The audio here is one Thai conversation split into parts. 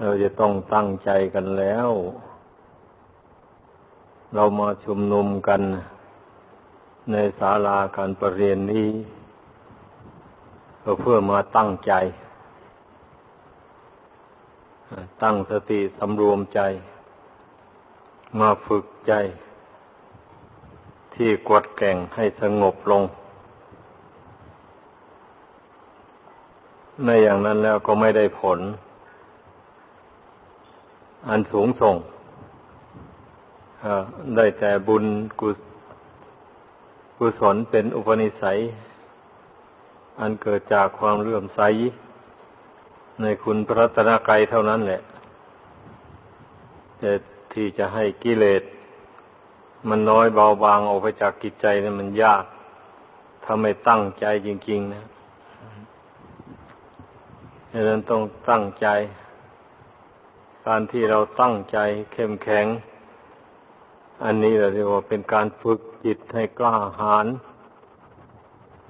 เราจะต้องตั้งใจกันแล้ว เรามาชุมนุมกันในศาลาการประเรียนนี้ก็เพื่อมาตั้งใจ ตั้งสติสำรวมใจ มาฝึกใจ ที่กวดแก่งให้สงบลงไม่อย่างนั้นแล้วก็ไม่ได้ผล อันสูงส่งได้แต่บุญกุกุศลเป็นอุปนิสัย อันเกิดจากความเลื่อมใส ในคุณพระตนกรัยเท่านั้นแหละแต่ที่จะให้กิเลส มันน้อยเบาบางออกไปจากกิจใจนี่มันยากถ้าไม่ตั้งใจจริง ๆ นะดังนั้นต้องตั้งใจ การที่เราตั้งใจเข้มแข็ง อันนี้เราเรียกว่าเป็นการฝึกจิตให้กล้าหาญ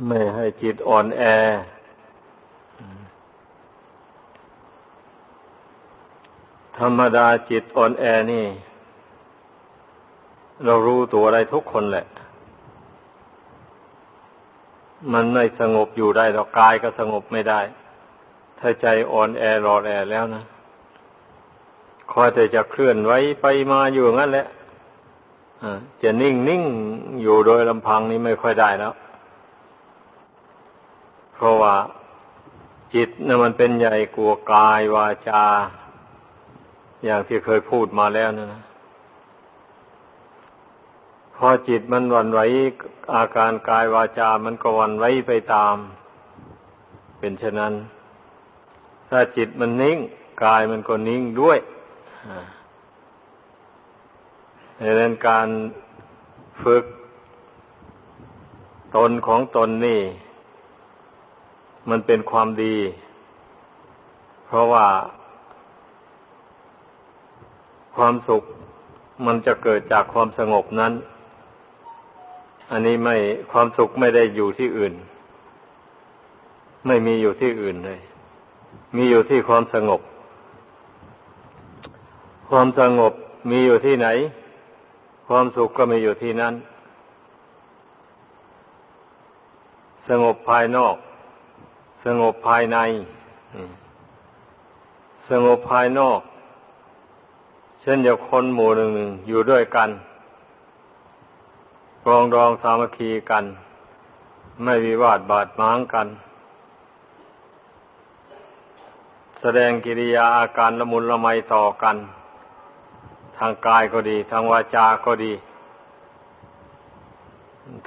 ไม่ให้จิตอ่อนแอ ธรรมดาจิตอ่อนแอนี่ เรารู้ตัวอะไรทุกคนแหละ มันไม่สงบอยู่ได้หรอกกายก็สงบไม่ได้ ถ้าใจอ่อนแอรอแอแล้วนะ คอยแต่จะเคลื่อนไหวไปมาอยู่งั้นแหละจะนิ่งนิ่งอยู่โดยลำพังนี้ไม่ค่อยได้แล้ว เพราะว่าจิตนะ่ะมันเป็นใหญ่กลัวกายวาจา อย่างที่เคยพูดมาแล้วนะนะพอจิตมันวันไหวอาการกายวาจา มันก็วันไหวไปตาม เป็นฉะนั้น ถ้าจิตมันนิ่ง กายมันก็นิ่งด้วย ดังนั้นการฝึกตนของตนนี่ มันเป็นความดี เพราะว่า ความสุขมันจะเกิดจากความสงบนั้น อันนี้ไม่ความสุขไม่ได้อยู่ที่อื่น ไม่มีอยู่ที่อื่นเลย มีอยู่ที่ความสงบ ความสงบมีอยู่ที่ไหน ความสุขก็มีอยู่ที่นั้น สงบภายนอก สงบภายใน สงบภายนอก เช่นอย่าคนหมู่หนึ่งอยู่ด้วยกันกองดองสามัคคีกัน ไม่วิวาทบาดหมางกัน แสดงกิริยาอาการละมุนละไมต่อกัน ทางกายก็ดี ทางวาจาก็ดี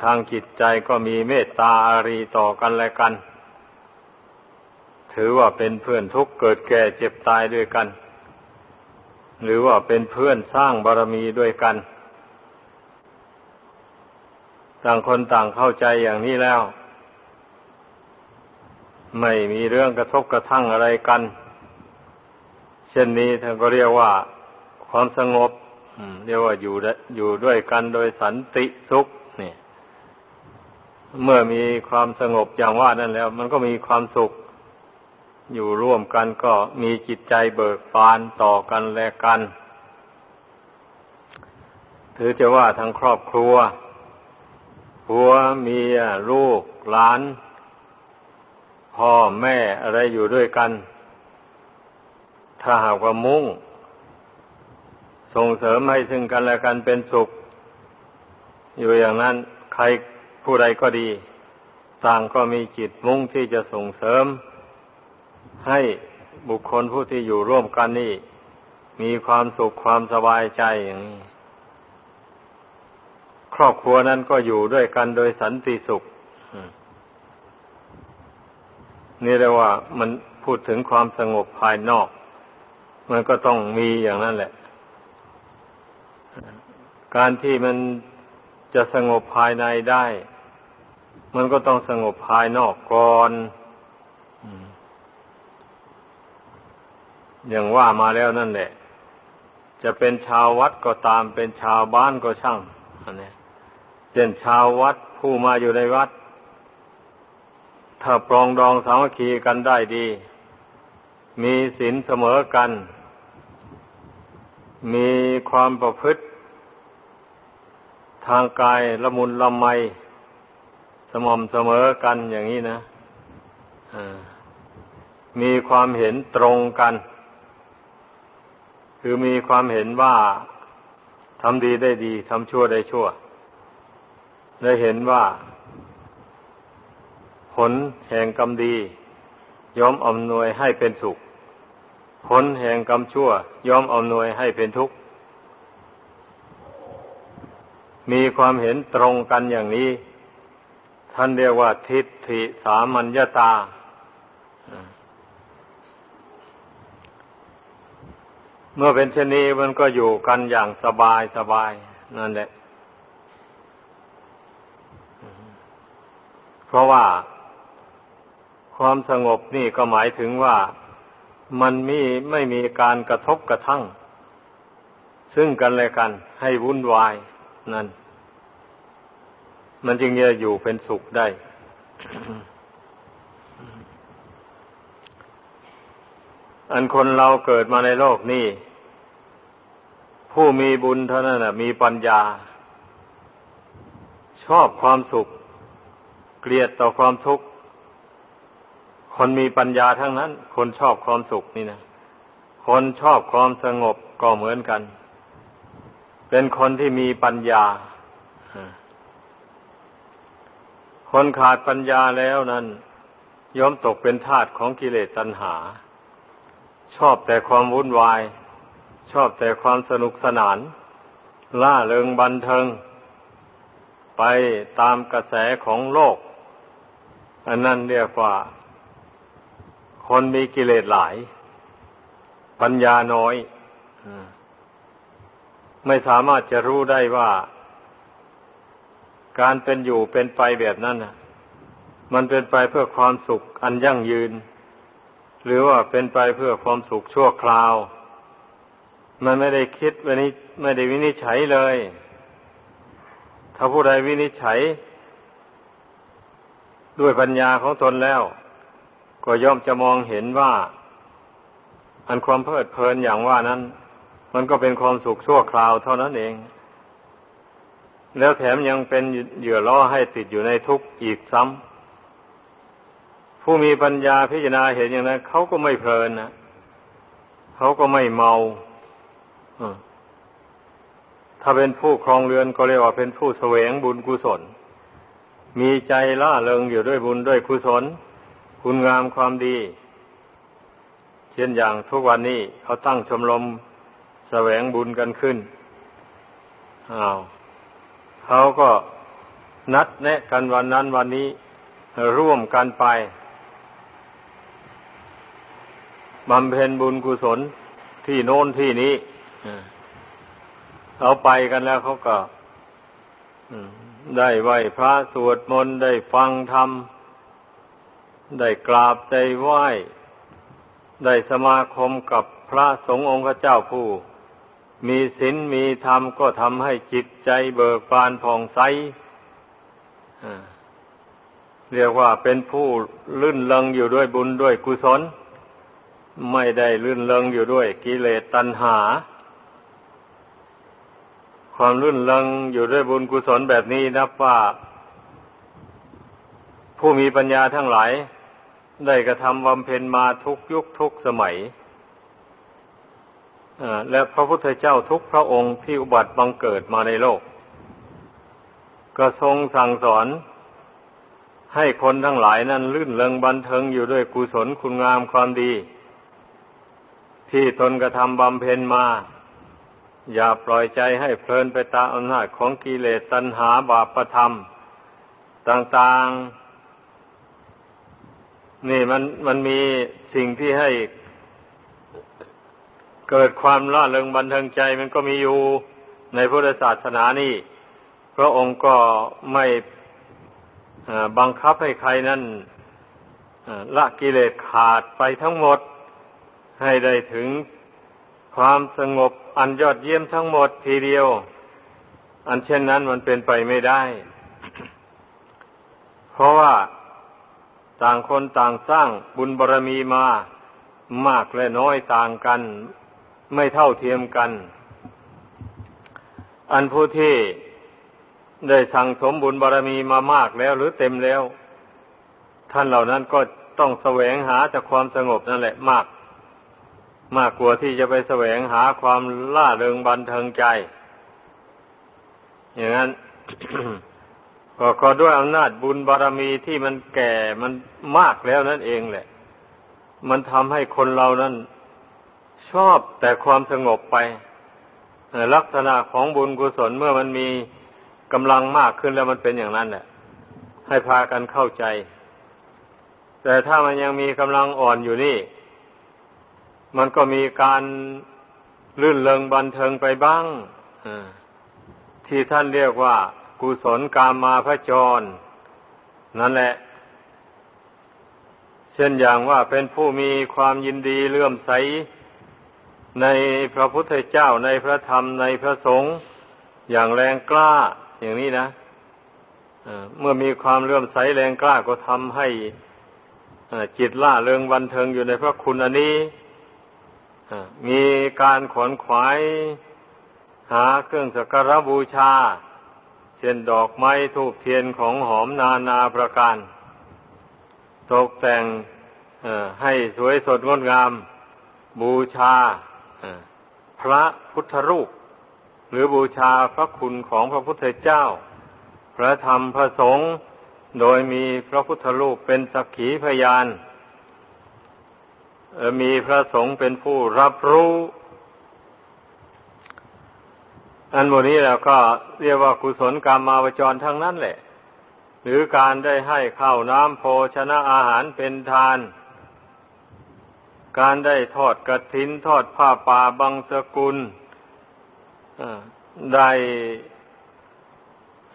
ทางจิตใจก็มีเมตตาอารีต่อกันและกัน ถือว่าเป็นเพื่อนทุกเกิดแก่เจ็บตายด้วยกัน หรือว่าเป็นเพื่อนสร้างบารมีด้วยกัน ต่างคนต่างเข้าใจอย่างนี้แล้ว ไม่มีเรื่องกระทบกระทั่งอะไรกัน เช่นนี้ท่านก็เรียกว่า ความสงบเรียกว่าอยู่อยู่ด้วยกันโดยสันติสุขเนี่ย เมื่อมีความสงบอย่างว่านั่นแล้ว มันก็มีความสุข อยู่ร่วมกันก็มีจิตใจเบิกบานต่อกันและกัน ถือจะว่าทั้งครอบครัวผัวเมียลูกหลาน พ่อแม่อะไรอยู่ด้วยกัน ถ้าหากว่ามุ่ง ส่งเสริมให้ซึ่งกันและกันเป็นสุข อยู่อย่างนั้นใครผู้ใดก็ดี ต่างก็มีจิตมุ่งที่จะส่งเสริม ให้บุคคลผู้ที่อยู่ร่วมกันนี่ มีความสุขความสบายใจอย่างนี้ครอบครัวนั้นก็อยู่ด้วยกันโดยสันติสุข นี่เรียกว่ามันพูดถึงความสงบภายนอก มันก็ต้องมีอย่างนั้นแหละ การที่มันจะสงบภายในได้ มันก็ต้องสงบภายนอกก่อนอย่างว่ามาแล้วนั่นแหละ จะเป็นชาววัดก็ตามเป็นชาวบ้านก็ช่างอันนี้เป็นชาววัดผู้มาอยู่ในวัด ถ้าปรองดองสามัคคีกันได้ดี มีศีลเสมอกัน มีความประพฤติ ทางกายละมุนละไมสม่ำเสมอกันอย่างนี้นะมีความเห็นตรงกัน คือมีความเห็นว่าทำดีได้ดีทำชั่วได้ชั่ว ได้เห็นว่า ผลแห่งกรรมดีย่อมอำนวยให้เป็นสุข ผลแห่งกรรมชั่วย่อมอำนวยให้เป็นทุกข์ มีความเห็นตรงกันอย่างนี้ ท่านเรียกว่าทิฏฐิสามัญญาตา เมื่อเป็นเช่นนี้มันก็อยู่กันอย่างสบายสบายนั่นแหละ เพราะว่าความสงบนี่ก็หมายถึงว่ามันมีไม่มีการกระทบกระทั่ง ซึ่งกันและกันให้วุ่นวาย นั่น มันจึงจะอยู่เป็นสุขได้ อันคนเราเกิดมาในโลกนี้ ผู้มีบุญเท่านั้นนะมีปัญญา ชอบความสุข เกลียดต่อความทุกข์ คนมีปัญญาทั้งนั้น คนชอบความสุขนี่นะคนชอบความสงบก็เหมือนกัน เป็นคนที่มีปัญญา คนขาดปัญญาแล้วนั้นย่อมตกเป็นทาสของกิเลสตัณหา ชอบแต่ความวุ่นวาย ชอบแต่ความสนุกสนาน ล่าเริงบันเทิง ไปตามกระแสของโลก อันนั้นเรียกว่า คนมีกิเลสหลาย ปัญญาน้อย ไม่สามารถจะรู้ได้ว่า การเป็นอยู่เป็นไปแบบนั้นมันเป็นไปเพื่อความสุขอันยั่งยืน หรือว่าเป็นไปเพื่อความสุขชั่วคราว มันไม่ได้คิดวันนี้ไม่ได้วินิจฉัยเลย ถ้าผู้ใดวินิจฉัย ด้วยปัญญาของตนแล้ว ก็ย่อมจะมองเห็นว่า อันความเพลิดเพลินอย่างว่านั้น มันก็เป็นความสุขชั่วคราวเท่านั้นเอง แล้วแถมยังเป็นเหยื่อล่อให้ติดอยู่ในทุกข์อีกซ้ำผู้มีปัญญาพิจารณาเห็นอย่างนั้นเขาก็ไม่เพลินนะเขาก็ไม่เมาถ้าเป็นผู้ครองเรือนก็เรียกว่าเป็นผู้แสวงบุญกุศล มีใจล่าเริงอยู่ด้วยบุญด้วยกุศล คุณงามความดี เช่นอย่างทุกวันนี้เขาตั้งชมรม แสวงบุญกันขึ้นอ้าวเขาก็นัดแนะกันวันนั้นวันนี้ร่วมกันไปบำเพ็ญบุญกุศลที่โน้นที่นี้เขาไปกันแล้วเขาก็ได้ไหวพระสวดมนต์ได้ฟังธรรม ได้กราบได้ไหว้ ได้สมาคมกับพระสงฆ์องค์เจ้าผู้ มีศีลมีธรรมก็ทำให้จิตใจเบิกบานผ่องใสเรียกว่าเป็นผู้ลื่นเลงอยู่ด้วยบุญด้วยกุศล ไม่ได้ลื่นเลงอยู่ด้วยกิเลสตัณหา ความลื่นเลงอยู่ด้วยบุญกุศลแบบนี้นับว่า ผู้มีปัญญาทั้งหลาย ได้กระทำบำเพ็ญมาทุกยุคทุกสมัย และพระพุทธเจ้าทุกพระองค์ที่อุบัติบังเกิดมาในโลก ก็ทรงสั่งสอน ให้คนทั้งหลายนั้นลื่นเลงบันเทิงอยู่ด้วยกุศลคุณงามความดี ที่ตนกระทำบำเพ็ญมา อย่าปล่อยใจให้เพลินไปตามอำนาจของกิเลสตัณหาบาปประธรรม ต่างๆ นี่มันมันมีสิ่งที่ให้ เกิดความล่าเริงบันเทิงใจมันก็มีอยู่ในพุทธศาสนานี่ พระองค์ก็ไม่บังคับให้ใครนั้นละกิเลสขาดไปทั้งหมด ให้ได้ถึงความสงบอันยอดเยี่ยมทั้งหมดทีเดียว อันเช่นนั้นมันเป็นไปไม่ได้ เพราะว่าต่างคนต่างสร้างบุญบารรมีมามากและน้อยต่างกัน ไม่เท่าเทียมกัน อันผู้ที่ได้สั่งสมบุญบารรมีมามากแล้วหรือเต็มแล้ว ท่านเหล่านั้นก็ต้องแสวงหาจากความสงบนั่นแหละมาก มากกว่าที่จะไปแสวงหาความล่าเริงบันเทิงใจ อย่างนั้นก็ก็ด้วยอำนาจบุญบารรมีที่มันแก่มันมากแล้วนั่นเองแหละ มันทำให้คนเรานั้น ชอบแต่ความสงบไปลักษณะของบุญกุศลเมื่อมันมีกำลังมากขึ้นแล้วมันเป็นอย่างนั้นแหละให้พากันเข้าใจ แต่ถ้ามันยังมีกำลังอ่อนอยู่นี่ มันก็มีการลื่นเลงบันเทิงไปบ้างที่ท่านเรียกว่า กุศลกามาพระจร นั่นแหละ เช่นอย่างว่าเป็นผู้มีความยินดีเลื่อมใส ในพระพุทธเจ้าในพระธรรมในพระสงฆ์อย่างแรงกล้าอย่างนี้นะเมื่อมีความเลื่อมใสแรงกล้าก็ทำให้จิตล่าเริงบันเทิงอยู่ในพระคุณอันนี้มีการขวนขวาย หาเครื่องสักการบูชา เช่นดอกไม้ทูบเทียนของหอมนานาประการ ตกแต่งให้สวยสดงดงาม บูชา พระพุทธรูป หรือบูชาพระคุณของพระพุทธเจ้า พระธรรมพระสงฆ์โดยมีพระพุทธรูปเป็นสักขีพยาน มีพระสงฆ์เป็นผู้รับรู้ อันโมนี้แล้วก็เรียกว่ากุศลกรรมมาวจรทั้งนั้นแหละ หรือการได้ให้ข้าวน้ำโภชนะอาหารเป็นทาน การได้ทอดกระถินทอดผ้าป่าบางสกุลได้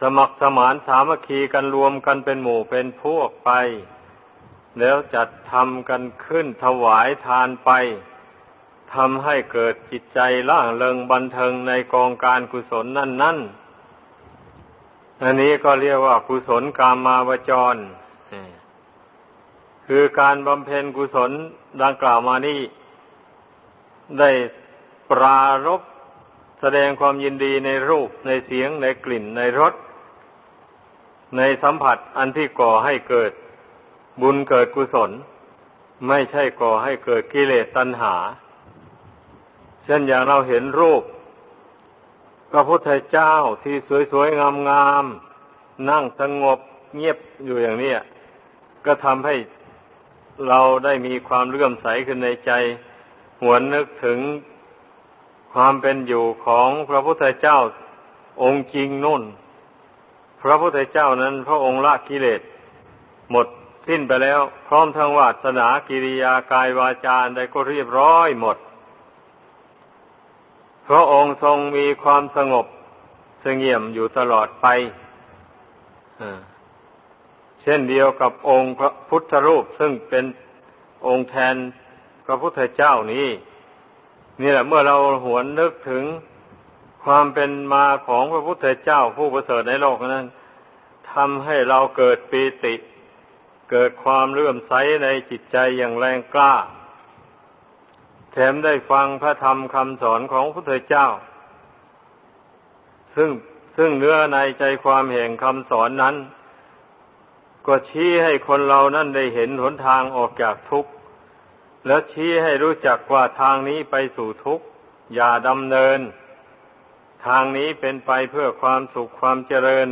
สมัครสมานสามัคคีกันรวมกันเป็นหมู่เป็นพวกไป แล้วจัดทำกันขึ้นถวายทานไปทำให้เกิดจิตใจล่างเริงบันเทิงในกองการกุศลนั่นนั่นอันนี้ก็เรียกว่ากุศลกามาวจร คือการบำเพ็ญกุศลดังกล่าวมานี้ได้ปรารบแสดงความยินดีในรูปในเสียงในกลิ่นในรส ในสัมผัสอันที่ก่อให้เกิดบุญเกิดกุศล ไม่ใช่ก่อให้เกิดกิเลสตัณหา เช่นอย่างเราเห็นรูปพระพุทธเจ้าที่สวยๆงามๆนั่งสงบเงียบอยู่อย่างนี้ก็ทำให้ เราได้มีความเลื่อมใสขึ้นในใจ หวนนึกถึงความเป็นอยู่ของพระพุทธเจ้าองค์จริงนุ่น พระพุทธเจ้านั้นพระองค์ละกิเลส หมดสิ้นไปแล้ว พร้อมทั้งวาสนากิริยากายวาจาได้ก็เรียบร้อยหมด พระองค์ทรงมีความสงบเสงี่ยมอยู่ตลอดไป ช่นเดียวกับองค์พระพุทธรูปซึ่งเป็นองค์แทนพระพุทธเจ้านี้นี่แหละเมื่อเราหวนนึกถึงความเป็นมาของพระพุทธเจ้าผู้ประเสริฐในโลกนั้นทำให้เราเกิดปีติ เกิดความเลื่อมใสในจิตใจอย่างแรงกล้า แถมได้ฟังพระธรรมคำสอนของพระพุทธเจ้า ซึ่งซึ่งเนื้อในใจความแห่งคำสอนนั้น ก็ชี้ให้คนเรานั่นได้เห็นหนทางออกจากทุกข์ แล้วชี้ให้รู้จักว่าทางนี้ไปสู่ทุกข์ อย่าดำเนิน ทางนี้เป็นไปเพื่อความสุขความเจริญ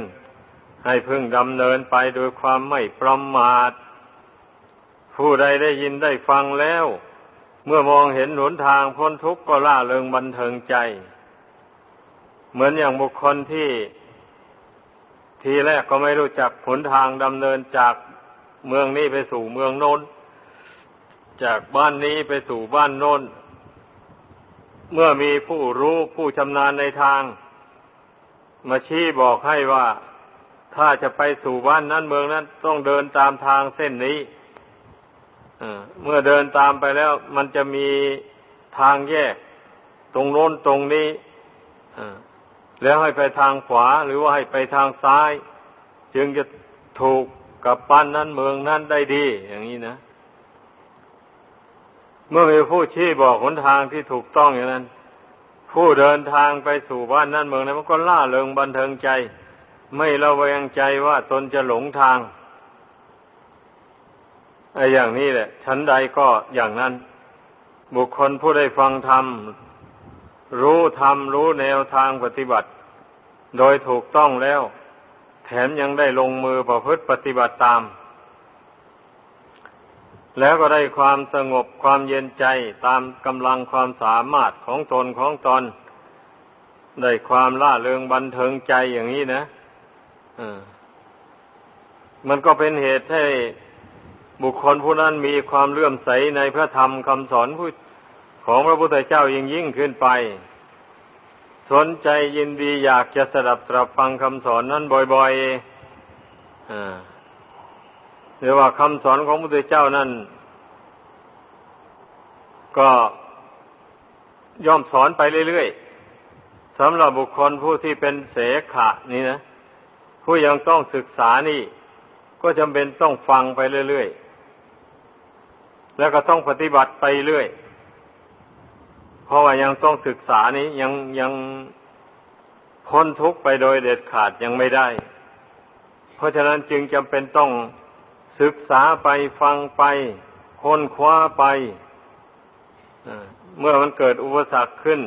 ให้พึ่งดำเนินไปโดยความไม่ประมาท ผู้ใดได้ยินได้ฟังแล้ว เมื่อมองเห็นหนทางพ้นทุกข์ก็ล่าเริงบันเทิงใจ เหมือนอย่างบุคคลที่ ทีแรกก็ไม่รู้จักผลทางดำเนินจากเมืองนี้ไปสู่เมืองโน้น จากบ้านนี้ไปสู่บ้านโน้น เมื่อมีผู้รู้ผู้ชำนาญในทาง มาชี้บอกให้ว่าถ้าจะไปสู่บ้านนั้นเมืองนั้นต้องเดินตามทางเส้นนี้เมื่อเดินตามไปแล้ว มันจะมีทางแยก ตรงโน้นตรงนี้ แล้วให้ไปทางขวาหรือว่าให้ไปทางซ้าย จึงจะถูกกับปั้นนั้นเมืองนั้นได้ดี อย่างนี้นะ เมื่อมีผู้ชี้บอกหนทางที่ถูกต้องอย่างนั้น ผู้เดินทางไปสู่บ้านนั่นเมืองนั้นมันก็ล่าเริงบันเทิงใจ ไม่ระแวงใจว่าตนจะหลงทางไอ้อย่างนี้แหละ ชั้นใดก็อย่างนั้น บุคคลผู้ได้ฟังธรรม รู้ธรรมรู้แนวทางปฏิบัติ โดยถูกต้องแล้ว แถมยังได้ลงมือประพฤติปฏิบัติตาม แล้วก็ได้ความสงบความเย็นใจตามกำลังความสามารถของตนของตนได้ความล่าเริงบันเทิงใจอย่างนี้นะมันก็เป็นเหตุให้บุคคลผู้นั้นมีความเลื่อมใสในพระธรรมคำสอนผู้ ของพระพุทธเจ้ายิ่งยิ่งขึ้นไป สนใจยินดีอยากจะสดับตรับฟังคำสอนนั้นบ่อยๆหรือว่าคำสอนของพระพุทธเจ้านั้นก็ย่อมสอนไปเรื่อยๆสำหรับบุคคลผู้ที่เป็นเสขะนี่นะผู้ยังต้องศึกษานี่ ก็จำเป็นต้องฟังไปเรื่อยๆ แล้วก็ต้องปฏิบัติไปเรื่อย เพราะว่ายังต้องศึกษานี้ยังยังพ้นทุกข์ไปโดยเด็ดขาดยังไม่ได้ เพราะฉะนั้นจึงจำเป็นต้องศึกษาไปฟังไป ค้นคว้าไปเมื่อมันเกิดอุปสรรคขึ้น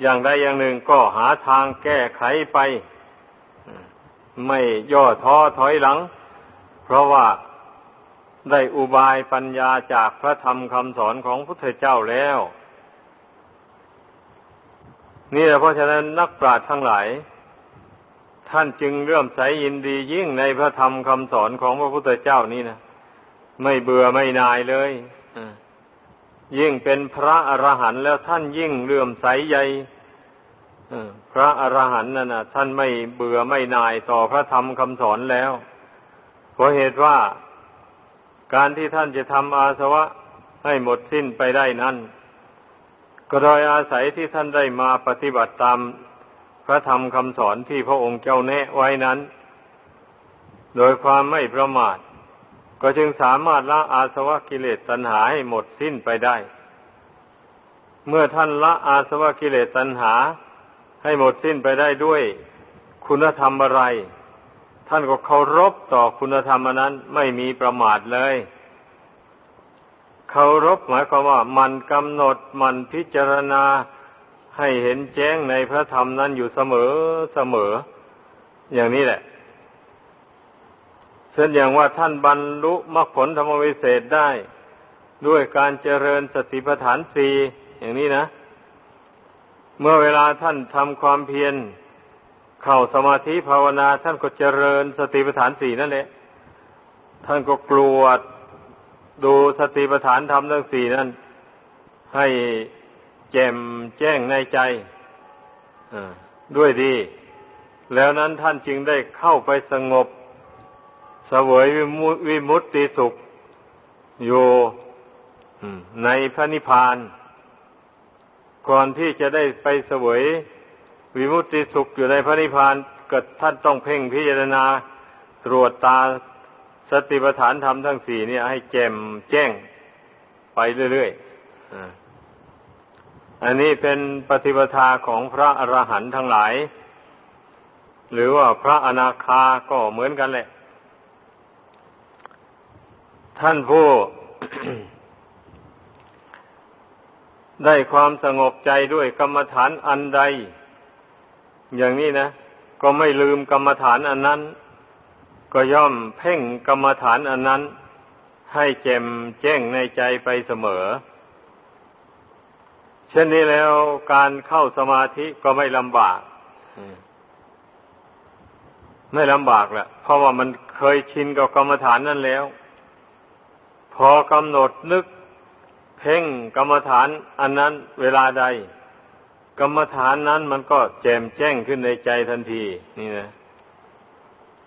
อย่างใดอย่างหนึ่งก็หาทางแก้ไขไป ไม่ย่อท้อถอยหลัง เพราะว่า ได้อุบายปัญญาจากพระธรรมคำสอนของพุทธเจ้าแล้ว นี่แหละเพราะฉะนั้นนักปราชญ์ทั้งหลาย ท่านจึงเลื่อมใสยินดียิ่งในพระธรรมคำสอนของพระพุทธเจ้านี่นะไม่เบื่อไม่นายเลยยิ่งเป็นพระอรหันต์แล้วท่านยิ่งเลื่อมใสใหญ่พระอรหันต์นั่นนะท่านไม่เบื่อไม่นายต่อพระธรรมคำสอนแล้วเพราะเหตุว่า การที่ท่านจะทำอาสวะให้หมดสิ้นไปได้นั้น ก็โดยอาศัยที่ท่านได้มาปฏิบัติตามพระธรรมคำสอนที่พระองค์เจ้าแนะไว้นั้น โดยความไม่ประมาท ก็จึงสามารถละอาสวะกิเลสตัณหาให้หมดสิ้นไปได้ เมื่อท่านละอาสวะกิเลสตัณหาให้หมดสิ้นไปได้ด้วย คุณธรรมอะไร ท่านก็เคารพต่อคุณธรรมนั้นไม่มีประมาทเลยเคารพหมายความว่ามันกำหนดมันพิจารณาให้เห็นแจ้งในพระธรรมนั้นอยู่เสมอเสมอ อย่างนี้แหละเช่นอย่างว่าท่านบรรลุมรรคผลธรรมวิเศษได้ ด้วยการเจริญสติปัฏฐานสี่อย่างนี้นะ เมื่อเวลาท่านทำความเพียร เข้าสมาธิภาวนาท่านก็เจริญสติปัฏฐานสี่นั่นแหละท่านก็กลวดดูสติปัฏฐานธรรมทั้งสี่นั้น ให้แจ่มแจ้งในใจด้วยดี แล้วนั้นท่านจึงได้เข้าไปสงบเสวยวิมุตติสุขอยู่ในพระนิพพาน ก่อนที่จะได้ไปเสวย วิมุตติสุขอยู่ในพระนิพพานเกิดท่านต้องเพ่งพิจารณาตรวจตาสติปัฏฐานธรรมทั้งสี่นี่ให้แจ่มแจ้งไปเรื่อยๆ อันนี้เป็นปฏิปทาของพระอรหันต์ทั้งหลาย หรือว่าพระอนาคาก็เหมือนกันแหละ ท่านผู้ ได้ความสงบใจด้วยกรรมฐานอันใด อย่างนี้นะ ก็ไม่ลืมกรรมฐานอันนั้น ก็ย่อมเพ่งกรรมฐานอันนั้น ให้แจ่มแจ้งในใจไปเสมอ เช่นนี้แล้วการเข้าสมาธิก็ไม่ลำบากไม่ลำบากแหละเพราะว่ามันเคยชินกับกรรมฐานนั่นแล้ว พอกำหนดนึก เพ่งกรรมฐานอันนั้นเวลาใด กรรมฐานนั้นมันก็แจ่มแจ้งขึ้นในใจทันที นี่นะ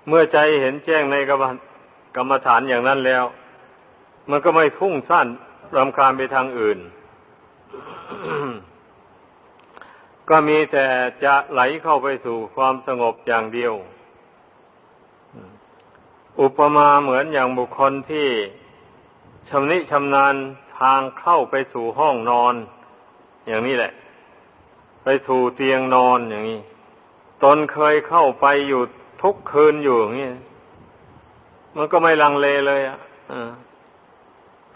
เมื่อใจเห็นแจ้งในกรรมกรรมฐานอย่างนั้นแล้ว มันก็ไม่ฟุ้งซ่านรำคาญไปทางอื่น ก็มีแต่จะไหลเข้าไปสู่ความสงบอย่างเดียว อุปมาเหมือนอย่างบุคคลที่ชำนิชำนาญทางเข้าไปสู่ห้องนอน อย่างนี้แหละ ไปถูเตียงนอนอย่างนี้ ตนเคยเข้าไปอยู่ทุกคืนอยู่อย่างนี้ มันก็ไม่ลังเลเลยอะ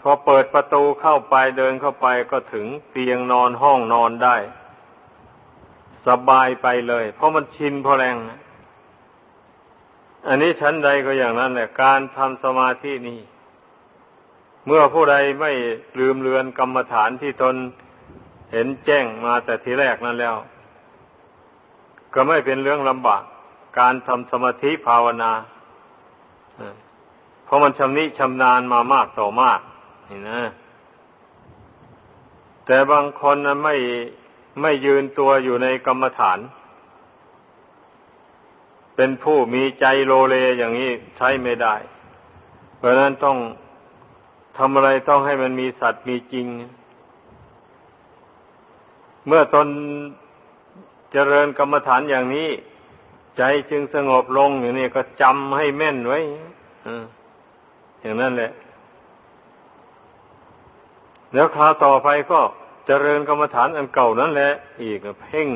พอเปิดประตูเข้าไปเดินเข้าไปก็ถึงเตียงนอนห้องนอนได้ สบายไปเลย เพราะมันชินพอแรง อันนี้ชั้นใดก็อย่างนั้นแหละ การทำสมาธินี้เมื่อผู้ใดไม่ลืมเลือนกรรมฐานที่ตนเเห็นแจ้งมาแต่ทีแรกนั้นแล้ว ก็ไม่เป็นเรื่องลำบาก การทำสมาธิภาวนาเพราะมันชำนิชำนาญมามากต่อมากนี่นะ แต่บางคนนะไม่ไม่ยืนตัวอยู่ในกรรมฐาน เป็นผู้มีใจโลเลอย่างนี้ใช้ไม่ได้ เพราะนั้นต้องทำอะไรต้องให้มันมีสัตว์มีจริง เมื่อตนเจริญกรรมฐานอย่างนี้ ใจจึงสงบลงอย่างนี้ก็จำให้แม่นไว้อย่างนั้นแหละ แล้วคราวต่อไปก็เจริญกรรมฐานอันเก่านั่นแหละ อีกเพ่ง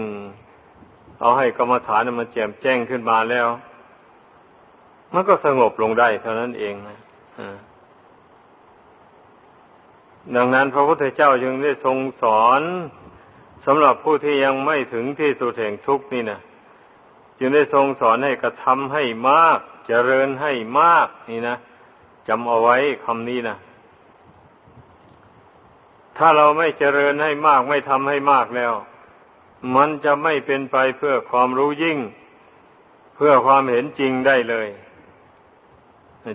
เอาให้กรรมฐานมันแจ่มแจ้งขึ้นมาแล้ว มันก็สงบลงได้เท่านั้นเองนะดังนั้นพระพุทธเจ้าจึงได้ทรงสอน สำหรับผู้ที่ยังไม่ถึงที่สุดแห่งทุกข์นี่นะจึงได้ทรงสอนให้กระทำให้มากเจริญให้มากนี่นะจำเอาไว้คำนี้นะถ้าเราไม่เจริญให้มากไม่ทำให้มากแล้ว มันจะไม่เป็นไปเพื่อความรู้ยิ่ง เพื่อความเห็นจริงได้เลย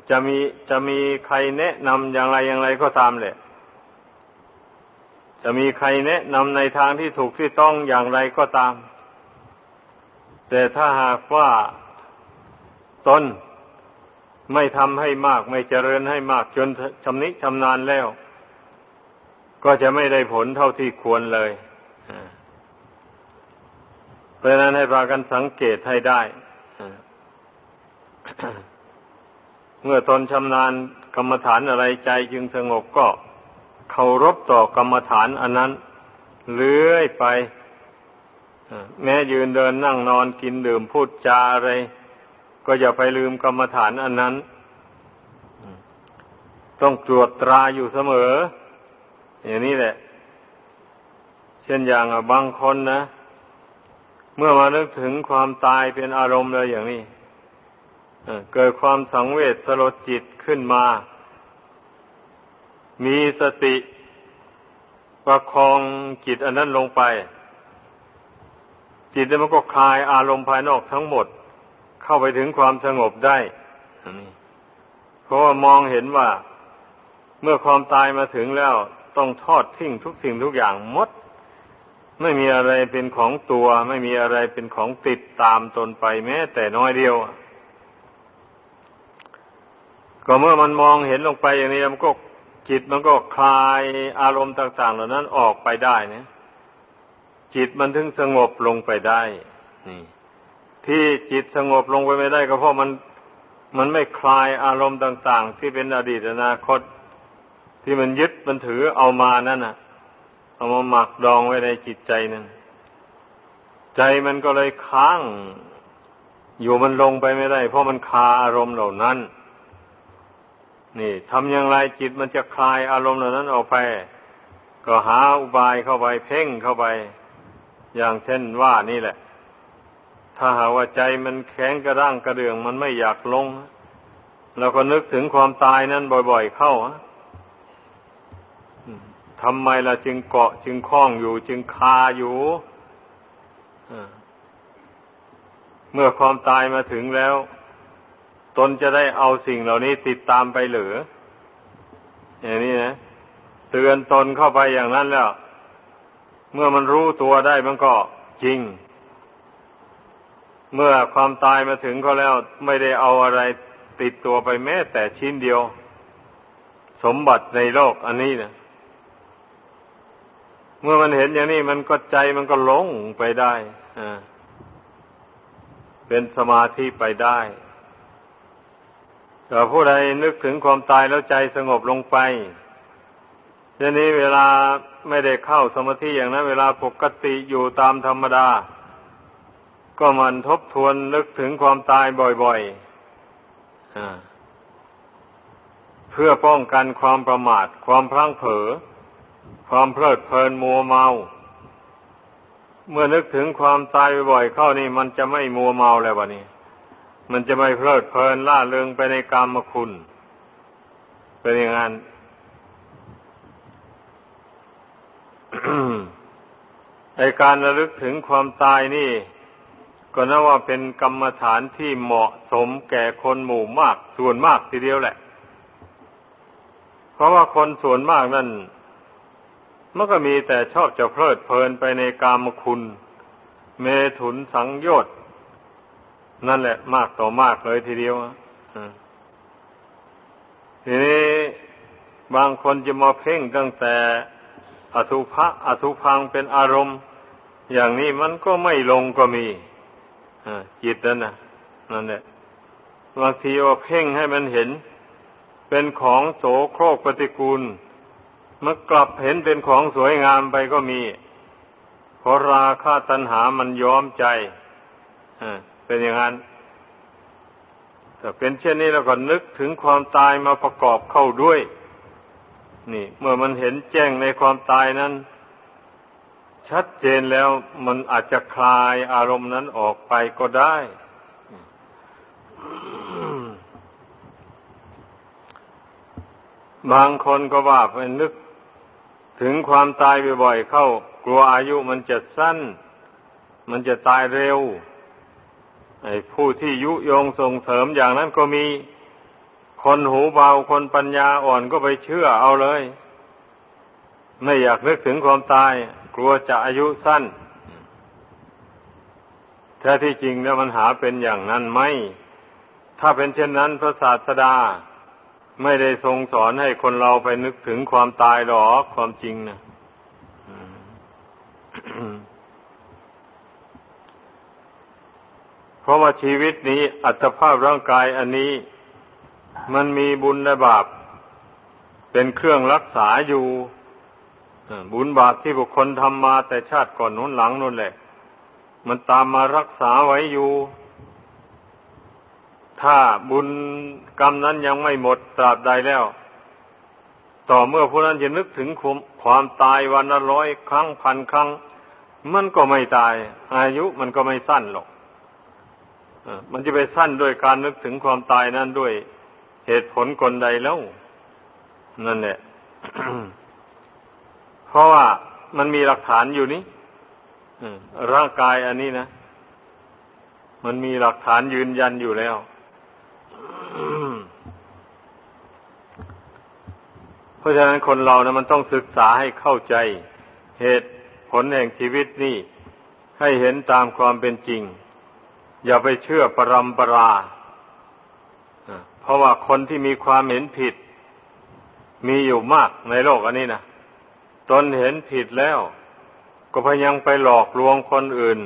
จะมีจะมีใครแนะนำอย่างไรอย่างไรก็ตามแหละ จะมีใครแนะนำในทางที่ถูกที่ต้องอย่างไรก็ตาม แต่ถ้าหากว่าตนไม่ทำให้มากไม่เจริญให้มากจนชำนิชำนาญแล้ว ก็จะไม่ได้ผลเท่าที่ควรเลยเพราะนั้นให้พากันสังเกตให้ได้ เมื่อตนชำนาญกรรมฐานอะไรใจจึงสงบก็ เคารพต่อกรรมฐานอันนั้นเลื่อยไปแม้ยืนเดินนั่งนอนกินดื่มพูดจาอะไร ก็อย่าไปลืมกรรมฐานอันนั้น ต้องตรวจตราอยู่เสมอ อย่างนี้แหละ เช่นอย่างบางคนนะ เมื่อมานึกถึงความตายเป็นอารมณ์เลยอย่างนี้เกิดความสังเวชสลดจิตขึ้นมา มีสติประคองจิตอันนั้นลงไป จิตมันก็คลายอารมณ์ภายนอกทั้งหมด เข้าไปถึงความสงบได้เพราะว่ามองเห็นว่า เมื่อความตายมาถึงแล้วต้องทอดทิ้งทุกสิ่งทุกอย่างหมด ไม่มีอะไรเป็นของตัว ไม่มีอะไรเป็นของติดตามตนไปแม้แต่น้อยเดียวก็เมื่อมันมองเห็นลงไปอย่างนี้มันก็ จิตมันก็คลายอารมณ์ต่าง ๆ เหล่านั้นออกไปได้เนี่ยจิตมันถึงสงบลงไปได้นี่ที่จิตสงบลงไปไม่ได้ก็เพราะมันมันไม่คลายอารมณ์ต่าง ๆ ที่เป็นอดีตอนาคต ที่มันยึดมันถือเอามานั่นน่ะ เอามาหมักดองไว้ในจิตใจนั่นใจมันก็เลยค้าง อยู่มันลงไปไม่ได้ เพราะมันคาอารมณ์เหล่านั้น นี่ทำอย่างไรจิตมันจะคลายอารมณ์เหล่านั้นออกไป ก็หาอุบายเข้าไปเพ่งเข้าไป อย่างเช่นว่านี่แหละ ถ้าหาว่าใจมันแข็งกระด้างกระเดืองมันไม่อยากลงเราก็นึกถึงความตายนั้นบ่อย ๆ เข้าทำไมละจึงเกาะจึงคล้องอยู่ จึงคาอยู่เมื่อความตายมาถึงแล้ว ตนจะได้เอาสิ่งเหล่านี้ติดตามไปหรือ อย่างนี้นะเตือนตนเข้าไปอย่างนั้นแล้ว เมื่อมันรู้ตัวได้มันก็จริง เมื่อความตายมาถึงเขาแล้วไม่ได้เอาอะไรติดตัวไปแม้แต่ชิ้นเดียว สมบัติในโลกอันนี้นะเมื่อมันเห็นอย่างนี้มันก็ใจมันก็หลงไปได้เป็นสมาธิไปได้ แต่ผู้ใดนึกถึงความตายแล้วใจสงบลงไปทีนี้เวลาไม่ได้เข้าสมาธิอย่างนั้น เวลาปกติอยู่ตามธรรมดา ก็มันทบทวนนึกถึงความตายบ่อยๆเพื่อป้องกันความประมาท ความพลั้งเผลอความเพลิดเพลินมัวเมา เมื่อนึกถึงความตายบ่อยๆเข้านี่มันจะไม่มัวเมาแล้ววะนี่ มันจะไม่เพลิดเพลินล่าเริงไปในกามคุณ เป็นอย่างนั้นในการระลึกถึงความตายนี่ ก็นับว่าเป็นกรรมฐานที่เหมาะสมแก่คนหมู่มาก ส่วนมากทีเดียวแหละ เพราะว่าคนส่วนมากนั่นมันก็มีแต่ชอบจะเพลิดเพลินไปในกามคุณ เมถุนสังโยชน์ นั่นแหละ มากต่อมากเลยทีเดียวทีนี้บางคนจะมาเพ่งตั้งแต่อสุภะอสุพังเป็นอารมณ์ อย่างนี้มันก็ไม่ลงก็มีจิตนั่นนะนั่นแหละบางทีว่าเพ่งให้มันเห็น เป็นของโสโครกปฏิกูลมันกลับเห็นเป็นของสวยงามไปก็มีเพราะราคาตัณหามันย้อมใจ เป็นอย่างนั้นถ้าเป็นเช่นนี้เราก็นึกถึงความตายมาประกอบเข้าด้วย นี่ เมื่อมันเห็นแจ้งในความตายนั้น ชัดเจนแล้วมันอาจจะคลายอารมณ์นั้นออกไปก็ได้บางคนก็ว่าไปนึกถึงความตายบ่อยๆเข้า กลัวอายุมันจะสั้น มันจะตายเร็ว ผู้ที่ยุยงส่งเสริมอย่างนั้นก็มีคนหูเบาคนปัญญาอ่อนก็ไปเชื่อเอาเลย ไม่อยากนึกถึงความตาย กลัวจะอายุสั้นแท้ที่จริงแล้วมันหาเป็นอย่างนั้นไหมถ้าเป็นเช่นนั้นพระศาสดา ไม่ได้ทรงสอนให้คนเราไปนึกถึงความตายหรอกความจริงนะเพราะ ว่าชีวิตนี้อัตภาพร่างกายอันนี้ มันมีบุญและบาป เป็นเครื่องรักษาอยู่บุญบาปที่บุคคลทำมาแต่ชาติก่อนนู้นหลังนู้นแหละ มันตามมารักษาไว้อยู่ ถ้าบุญกรรมนั้นยังไม่หมดตราบใดแล้ว ต่อเมื่อผู้นั้นจะนึกถึงความตายวันละร้อยครั้งพันครั้ง มันก็ไม่ตาย อายุมันก็ไม่สั้นหรอก มันจะไปสั้นด้วยการนึกถึงความตายนั้นด้วยเหตุผลกลใดแล้ว นั่นแหละเพราะว่ามันมีหลักฐานอยู่นี้ร่างกายอันนี้นะ มันมีหลักฐานยืนยันอยู่แล้วเพราะฉะนั้นคนเรานะมันต้องศึกษาให้เข้าใจ เหตุผลแห่งชีวิตนี่ ให้เห็นตามความเป็นจริง อย่าไปเชื่อปรำปราเพราะว่าคนที่มีความเห็นผิด มีอยู่มากในโลกอันนี้นะตนเห็นผิดแล้ว ก็พยายามไปหลอกลวงคนอื่น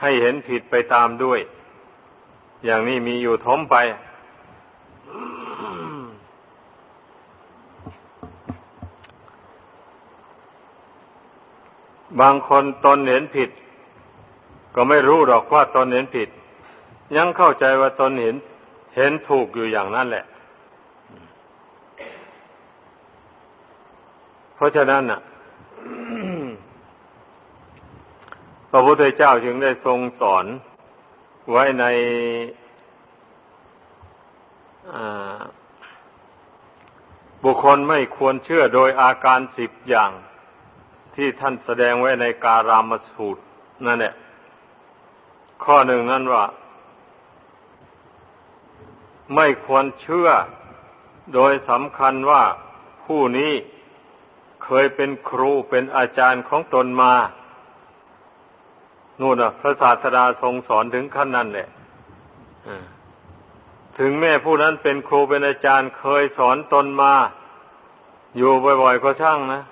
ให้เห็นผิดไปตามด้วย อย่างนี้มีอยู่ทมไป บางคนตนเห็นผิด ก็ไม่รู้หรอกว่าตนเห็นผิด ยังเข้าใจว่าตนเห็น เห็นถูกอยู่อย่างนั้นแหละ เพราะฉะนั้นน่ะพระพุทธเจ้าจึงได้ทรงสอนไว้ในบุคคลไม่ควรเชื่อโดยอาการสิบอย่างที่ท่านแสดงไว้ในการามสูตรนั่นแหละข้อหนึ่งนั่นว่า ไม่ควรเชื่อ โดยสำคัญว่าผู้นี้เคยเป็นครูเป็นอาจารย์ของตนมานู่นอะพระศาสดาทรงสอนถึงขั้นนั้นแหละถึงแม่ผู้นั้นเป็นครูเป็นอาจารย์เคยสอนตนมา อยู่บ่อยๆก็ช่างนะ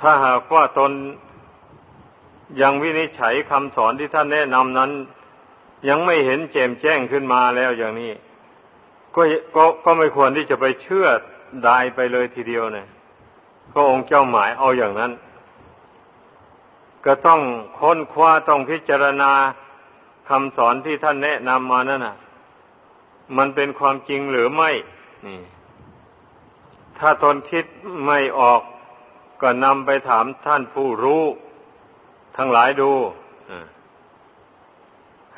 ถ้าหากว่าตนยังวินิจฉัยคำสอนที่ท่านแนะนำนั้น ยังไม่เห็นแจ่มแจ้งขึ้นมาแล้วอย่างนี้ ก็ก็ก็ไม่ควรที่จะไปเชื่อดายไปเลยทีเดียวเนี่ยพระองค์เจ้าหมายเอาอย่างนั้น ก็ต้องค้นคว้าต้องพิจารณาคำสอนที่ท่านแนะนำมานั่นน่ะ มันเป็นความจริงหรือไม่นี่ถ้าตนคิดไม่ออกก็นำไปถามท่านผู้รู้ ทั้งหลายดู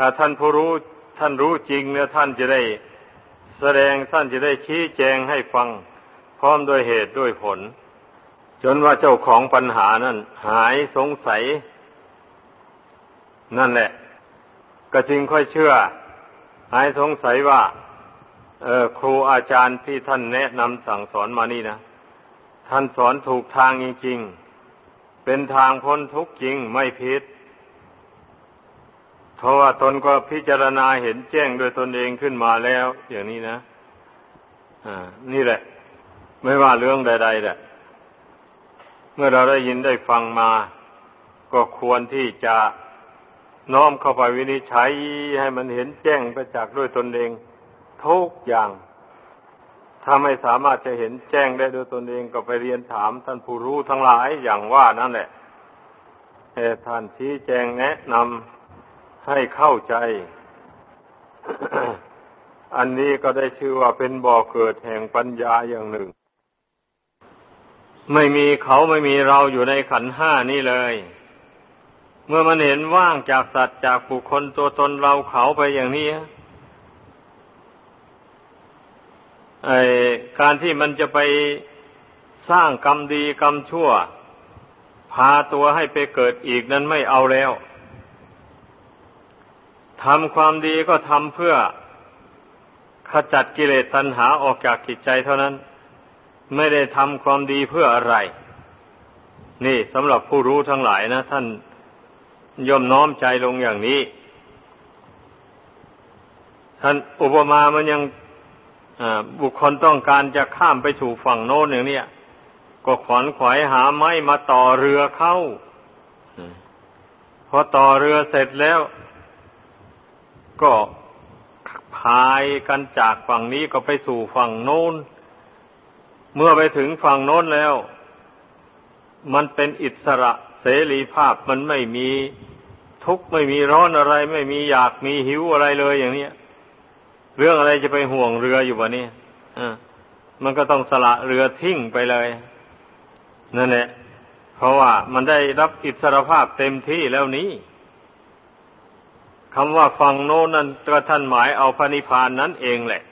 ถ้าท่านผู้รู้ท่านรู้จริงเนี่ยท่านจะได้แสดงท่านจะได้ชี้แจงให้ฟัง พร้อมด้วยเหตุด้วยผล จนว่าเจ้าของปัญหานั้นหายสงสัย นั่นแหละ ก็จึงค่อยเชื่อ หายสงสัยว่าเออครูอาจารย์ที่ท่านแนะนำสั่งสอนมานี่นะ ท่านสอนถูกทางจริง ๆ เป็นทางพ้นทุกข์จริงไม่ผิด เพราะว่าตนก็พิจารณาเห็นแจ้งโดยตนเองขึ้นมาแล้ว อย่างนี้นะ อ่า นี่แหละ ไม่ว่าเรื่องใดๆแหละเมื่อเราได้ยินได้ฟังมา ก็ควรที่จะน้อมเข้าไปวินิจฉัยให้มันเห็นแจ้งประจักษ์ด้วยตนเองทุกอย่างถ้าไม่สามารถจะเห็นแจ้งได้ด้วยตนเองก็ไปเรียนถามท่านผู้รู้ทั้งหลายอย่างว่านั่นแหละให้ท่านชี้แจงแนะนำ ให้เข้าใจ อันนี้ก็ได้ชื่อว่าเป็นบ่อเกิดแห่งปัญญาอย่างหนึ่ง ไม่มีเขาไม่มีเราอยู่ในขันห้านี่เลย เมื่อมันเห็นว่างจากสัตว์จากบุคคลตัวตนเราเขาไปอย่างนี้ไอการที่มันจะไปสร้างกรรมดีกรรมชั่ว พาตัวให้ไปเกิดอีกนั้นไม่เอาแล้ว ทำความดีก็ทำเพื่อขจัดกิเลสตัณหาออกจากจิตใจเท่านั้น ไม่ได้ทำความดีเพื่ออะไร นี่สำหรับผู้รู้ทั้งหลายนะ ท่านย่อมน้อมใจลงอย่างนี้ ท่านอุปมามันยังบุคคลต้องการจะข้ามไปสู่ฝั่งโน้นอย่างนี้ก็ขวนขวายหาไม้มาต่อเรือเข้า พอต่อเรือเสร็จแล้ว ก็พายกันจากฝั่งนี้ก็ไปสู่ฝั่งโน้น เมื่อไปถึงฝั่งโน้นแล้ว มันเป็นอิสระเสรีภาพมันไม่มีทุกข์ไม่มีร้อนอะไร ไม่มีอยากมีหิวอะไรเลยอย่างนี้เรื่องอะไรจะไปห่วงเรืออยู่วะนี่มันก็ต้องสละเรือทิ้งไปเลย นั่นแหละ เพราะว่ามันได้รับอิสรภาพเต็มที่แล้วนี้ คำว่าฟังโน้นนั้นก็ท่านหมายเอาพระนิพพานนั้นเองแหละ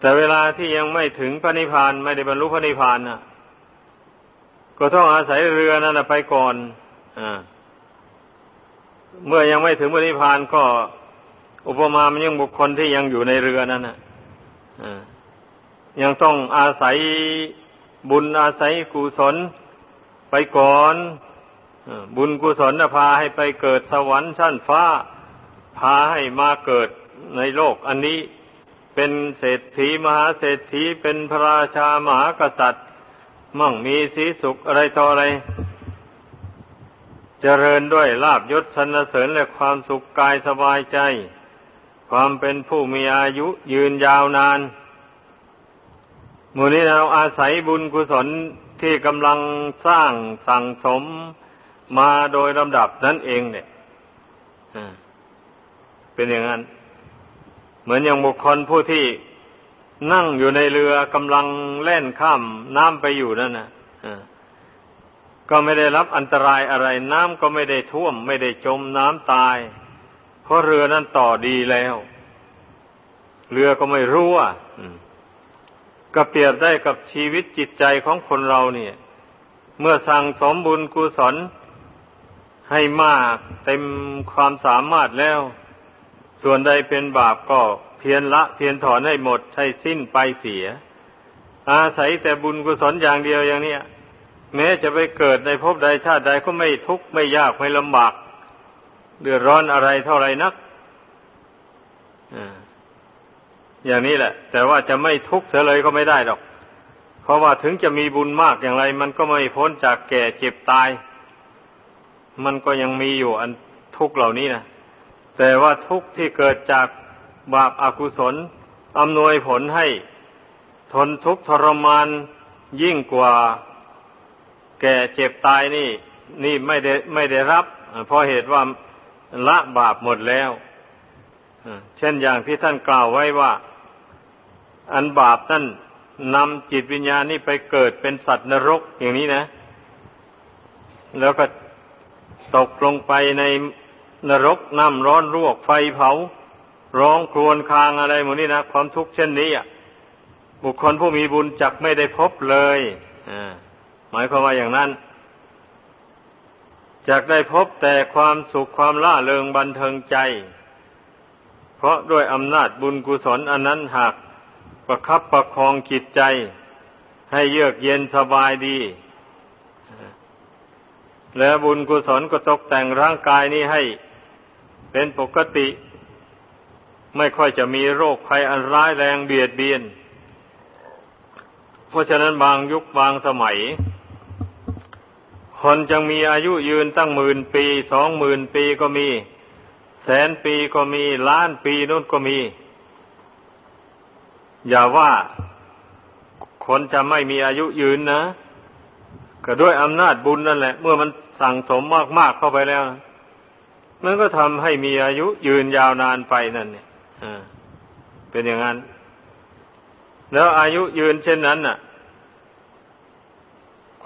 แต่เวลาที่ยังไม่ถึงพระนิพพานไม่ได้บรรลุพระนิพพานนะก็ต้องอาศัยเรือนั้นไปก่อนอเมื่อยังไม่ถึงพระนิพพานก็ อุปมามันยังบุคคลที่ยังอยู่ในเรือนั่นนะยังต้องอาศัยบุญอาศัยกุศลไปก่อน บุญกุศลพาให้ไปเกิดสวรรค์ชั้นฟ้า พาให้มาเกิดในโลก อันนี้เป็นเศรษฐีมหาเศรษฐีเป็นพระราชามหากษัตริย์ มั่งมีสีสุขอะไรต่ออะไร เจริญด้วยลาบยศสรรเสริญและความสุขกายสบายใจ ความเป็นผู้มีอายุยืนยาวนานมูนี้เราอาศัยบุญกุศลที่กำลังสร้างสั่งสม มาโดยลำดับนั่นเองเนี่ยเป็นอย่างนั้น เหมือนอย่างบุคคลผู้ที่นั่งอยู่ในเรือกำลังเล่นข้ามน้ำไปอยู่นั่นนะก็ไม่ได้รับอันตรายอะไร น้ำก็ไม่ได้ท่วม ไม่ได้จมน้ำตาย เพราะเรือนั้นต่อดีแล้ว เรือก็ไม่รั่วก็เปรียบได้กับชีวิตจิตใจของคนเราเนี่ย เมื่อสั่งสมบุญกุศล ให้มากเต็มความสามารถแล้ว ส่วนใดเป็นบาปก็เพียรละเพียรถอนให้หมดให้สิ้นไปเสีย อาศัยแต่บุญกุศลอย่างเดียวอย่างนี้แม้จะไปเกิดในภพใดชาติใดก็ไม่ทุกข์ไม่ยากไม่ลำบากเดือดร้อนอะไรเท่าไรนักอย่างนี้แหละ แต่ว่าจะไม่ทุกข์เสียเลยก็ไม่ได้หรอก เพราะว่าถึงจะมีบุญมากอย่างไร มันก็ไม่พ้นจากแก่เจ็บตาย มันก็ยังมีอยู่อันทุกเหล่านี้นะแต่ว่าทุกที่เกิดจากบาปอากุศลอำนวยผลให้ ทนทุกข์ทรมานยิ่งกว่า แก่เจ็บตายนี่ นี่ไม่ได้ไม่ได้รับเพราะเหตุว่าละบาปหมดแล้วเช่นอย่างที่ท่านกล่าวไว้ว่า อันบาปนั่นนำจิตวิญญาณนี่ไปเกิดเป็นสัตว์นรกอย่างนี้นะ แล้วก็ ตกลงไปในนรกน้ำร้อนรวกไฟเผา ร้องครวญคางอะไรหมดนี่นะ ความทุกข์เช่นนี้อะบุคคลผู้มีบุญจักไม่ได้พบเลยหมายความว่าอย่างนั้นจักได้พบแต่ความสุขความล่าเริงบันเทิงใจ เพราะด้วยอำนาจบุญกุศลอันนั้นหากประคับประคองจิตใจ ให้เยือกเย็นสบายดี และบุญกุศลก็ตกแต่งร่างกายนี้ให้เป็นปกติ ไม่ค่อยจะมีโรคภัยอันร้ายแรงเบียดเบียน เพราะฉะนั้นบางยุคบางสมัย คนจึงมีอายุยืนตั้งหมื่นปี สองหมื่นปีก็มี แสนปีก็มีล้านปีนู่นก็มี อย่าว่าคนจะไม่มีอายุยืนนะก็ด้วยอำนาจบุญนั่นแหละ เมื่อมัน สั่งสมมากๆเข้าไปแล้วมันก็ทำให้มีอายุยืนยาวนานไปนั่นเนี่ยเป็นอย่างนั้น แล้วอายุยืนเช่นนั้นน่ะ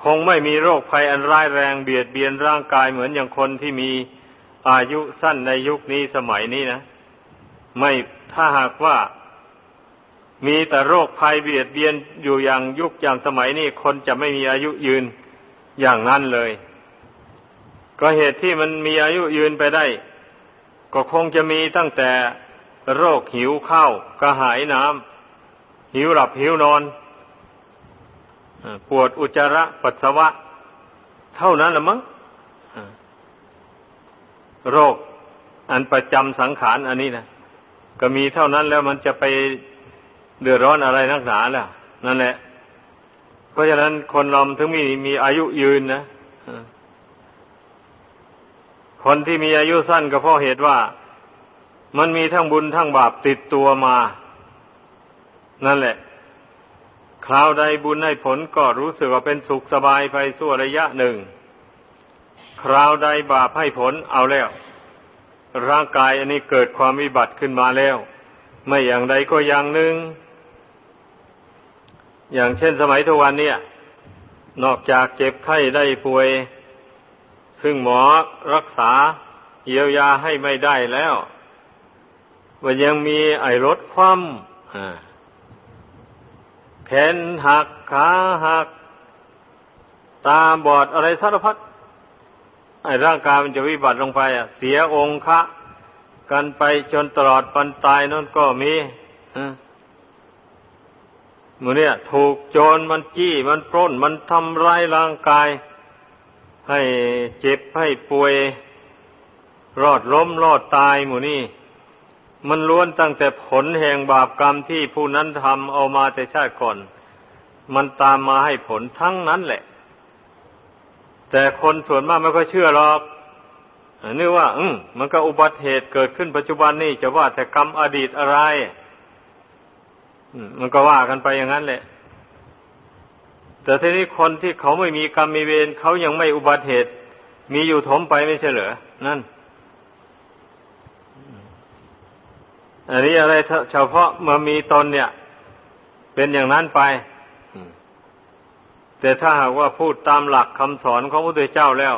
คงไม่มีโรคภัยอันร้ายแรงเบียดเบียนร่างกายเหมือนอย่างคนที่มีอายุสั้นในยุคนี้สมัยนี้นะไม่ถ้าหากว่ามีแต่โรคภัยเบียดเบียนอยู่อย่างยุคอย่างสมัยนี้คนจะไม่มีอายุยืนอย่างนั้นเลย ก็เหตุที่มันมีอายุยืนไปได้ ก็คงจะมีตั้งแต่โรคหิวข้าวกระหายน้ำหิวหลับหิวนอนปวดอุจจาระปัสสาวะ เท่านั้นละมั้งโรคอันประจำสังขารอันนี้นะก็มีเท่านั้นแล้วมันจะไปเดือดร้อนอะไรนักหนาล่ะ นั่นแหละ เพราะฉะนั้นคนเราถึงมีมีอายุยืนนะ คนที่มีอายุสั้นก็เพราะเหตุว่า มันมีทั้งบุญทั้งบาปติดตัวมา นั่นแหละ คราวใดบุญให้ผลก็รู้สึกว่าเป็นสุขสบายไปสั่วระยะหนึ่ง คราวใดบาปให้ผลเอาแล้ว ร่างกายอันนี้เกิดความวิบัติขึ้นมาแล้ว ไม่อย่างใดก็อย่างหนึ่ง อย่างเช่นสมัยทุกวันเนี่ย นอกจากเจ็บไข้ได้ป่วย ซึ่งหมอรักษาเยียวยาให้ไม่ได้แล้ว มันยังมีไอ้รถคว่ำแขนหักขาหัก ตาบอดอะไรสารพัดไอ้ร่างกายมันจะวิบัติลงไปอะ เสียองค์ะกันไปจนตลอดปันตายนั่นก็มีมือเนี่ย ถูกโจรมันจี้มันปล้น มันทำร้ายร่างกาย ให้เจ็บให้ป่วย รอดล้มรอดตายหมู่นี่มันล้วนตั้งแต่ผลแห่งบาปกรรมที่ผู้นั้นทำเอามาแต่ชาติก่อน มันตามมาให้ผลทั้งนั้นแหละ แต่คนส่วนมากไม่ค่อยเชื่อหรอกนึกว่า อืมมันก็อุบัติเหตุเกิดขึ้นปัจจุบันนี่จะว่าแต่กรรมอดีตอะไรมันก็ว่ากันไปอย่างนั้นแหละ แต่ทีนี้คนที่เขาไม่มีกรรมมีเวรเขายังไม่อุบัติเหตุ มีอยู่ถมไปไม่ใช่เหรอนั่น อันนี้อะไรเฉพาะเมื่อมีตนเนี่ย เป็นอย่างนั้นไปแต่ถ้าหากว่าพูดตามหลักคำสอนของพระพุทธเจ้าแล้ว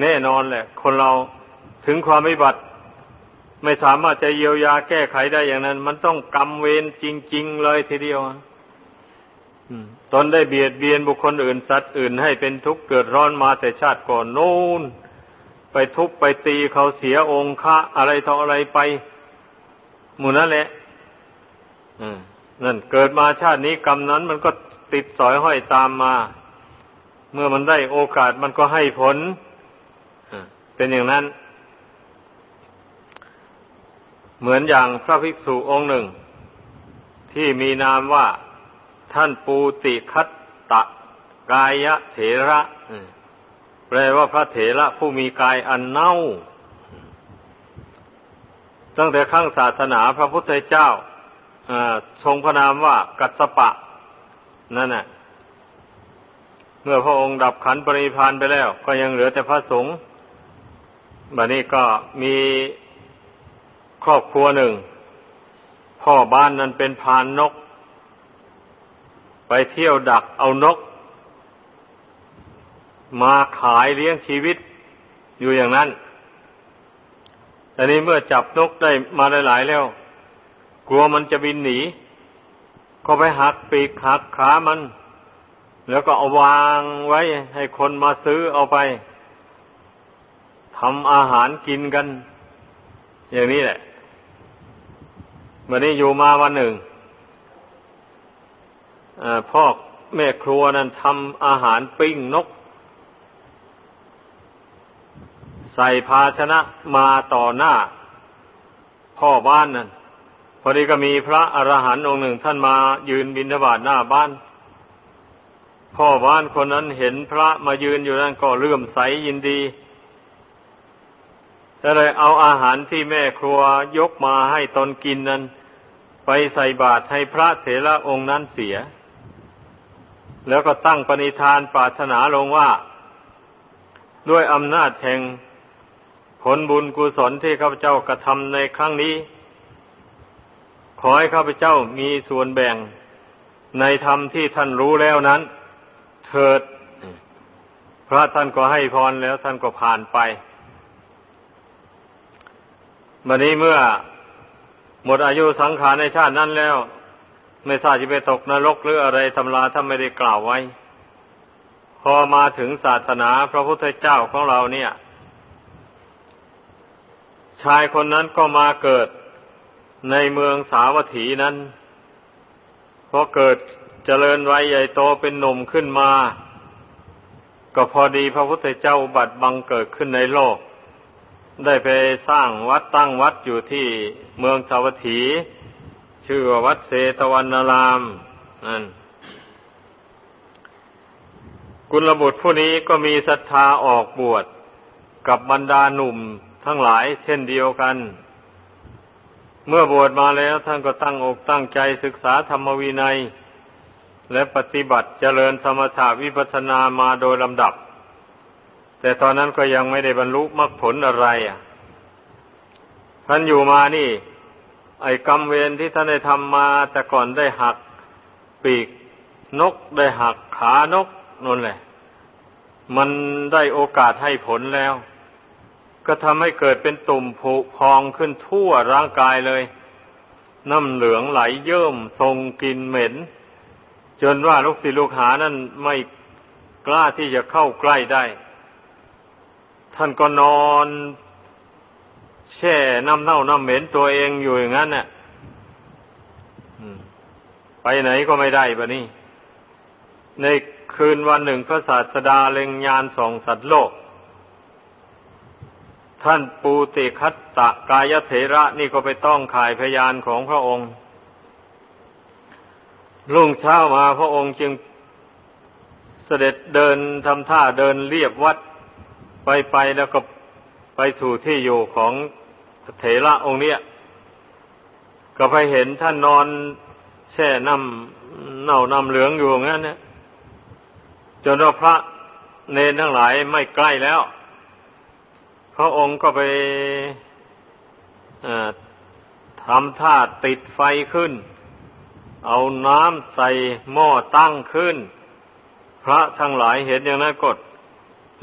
แน่นอนแหละ คนเราถึงความไม่บัติ ไม่สามารถจะเยียวยาแก้ไขได้อย่างนั้น มันต้องกรรมเวรจริง ๆ เลยทีเดียว ตนได้เบียดเบียนบุคคลอื่นสัตว์อื่นให้เป็นทุกข์เกิดร้อนมาแต่ชาติก่อนโน้นไปทุบไปตีเขาเสียองค์ะอะไรต่ออะไรไป หมู่นั่นแหละนั่นเกิดมาชาตินี้กรรมนั้นมันก็ติดสอยห้อยตามมา เมื่อมันได้โอกาสมันก็ให้ผลเป็นอย่างนั้น เหมือนอย่างพระภิกษุองค์หนึ่ง ที่มีนามว่า ท่านปูติคัตตะกายะเถระแปลว่าพระเถระผู้มีกายอันเน่า ตั้งแต่ขั้งศาสนาพระพุทธเจ้าทรงพระนามว่ากัสปะ นั่นน่ะ เมื่อพระองค์ดับขันปริพานไปแล้ว ก็ยังเหลือแต่พระสงฆ์บัดนี้ก็มีครอบครัวหนึ่ง พ่อบ้านนั้นเป็นพานนก ไปเที่ยวดักเอานก มาขายเลี้ยงชีวิตอยู่อย่างนั้นแต่นี้เมื่อจับนกได้มาหลายๆแล้ว กลัวมันจะบินหนี ก็ไปหักปีกหักขามัน แล้วก็เอาวางไว้ให้คนมาซื้อเอาไปทำอาหารกินกัน อย่างนี้แหละวันนี้อยู่มาวันหนึ่ง พ่อแม่ครัวนั้นทำอาหารปิ้งนก ใส่ภาชนะมาต่อหน้า พ่อบ้านนั่นพอดีก็มีพระอรหันต์องค์หนึ่งท่านมายืนบิณฑบาตหน้าบ้าน พ่อบ้านคนนั้นเห็นพระมายืนอยู่นั่นก็เลื่อมใสยินดีก็เลยเอาอาหารที่แม่ครัวยกมาให้ตนกินนั้น ไปใส่บาตรให้พระเถระองค์นั้นเสีย แล้วก็ตั้งปณิธานปรารถนาลงว่า ด้วยอำนาจแห่งผลบุญกุศลที่ข้าพเจ้ากระทำในครั้งนี้ ขอให้ข้าพเจ้ามีส่วนแบ่งในธรรมที่ท่านรู้แล้วนั้น เถิด พระท่านก็ให้พรแล้วท่านก็ผ่านไปวันนี้เมื่อหมดอายุสังขารในชาตินั้นแล้ว ไม่ทราบจะไปตกนรกหรืออะไรทำลาถ้าไม่ได้กล่าวไว้ พอมาถึงศาสนาพระพุทธเจ้าของเราเนี่ย ชายคนนั้นก็มาเกิดในเมืองสาวัตถีนั้นพอเกิดเจริญวัยใหญ่โตเป็นหนุ่มขึ้นมา ก็พอดีพระพุทธเจ้าบัตรบังเกิดขึ้นในโลก ได้ไปสร้างวัดตั้งวัดอยู่ที่เมืองสาวัตถี ชื่อว่าวัดเศตวันนารามนั่นกุลบุตรผู้นี้ก็มีศรัทธาออกบวชกับบรรดาหนุ่มทั้งหลายเช่นเดียวกัน เมื่อบวชมาแล้วท่านก็ตั้งอกตั้งใจศึกษาธรรมวินัย และปฏิบัติเจริญสมถาวิปัสนามาโดยลำดับ แต่ตอนนั้นก็ยังไม่ได้บรรลุมรรคผลอะไรอะท่านอยู่มานี่ ไอ้กรรมเวรที่ท่านได้ทำมาแต่ก่อนได้หักปีกนกได้หักขานกนั่นแหละ มันได้โอกาสให้ผลแล้ว ก็ทำให้เกิดเป็นตุ่มผุพองขึ้นทั่วร่างกายเลย น้ำเหลืองไหลเยิ่มทรงกลิ่นเหม็น จนว่าลูกศิษย์ลูกหานั้นไม่กล้าที่จะเข้าใกล้ได้ ท่านก็นอน แช่น้ำเน่าน้ำเหม็นตัวเองอยู่อย่างนั้นเนี่ยไปไหนก็ไม่ได้บะนี่ในคืนวันหนึ่งพระศาสดาเล็งยานส่องสัตว์โลก ท่านปูติคัตตะกายเถระนี่ก็ไปต้องขายพยานของพระองค์ รุ่งเช้ามาพระองค์จึงเสด็จเดินทำท่าเดินเรียบวัด ไปไปแล้วก็ไปสู่ที่อยู่ของ เถระองค์เนี้ยก็ไปเห็นท่านนอนแช่น้ำเน่าน้ำเหลืองอยู่งั้นเนี่ยจนว่าพระเนรทั้งหลายไม่ใกล้แล้ว พระองค์ก็ไปทำท่าติดไฟขึ้น เอาน้ำใส่หม้อตั้งขึ้น พระทั้งหลายเห็นอย่างนั้นกด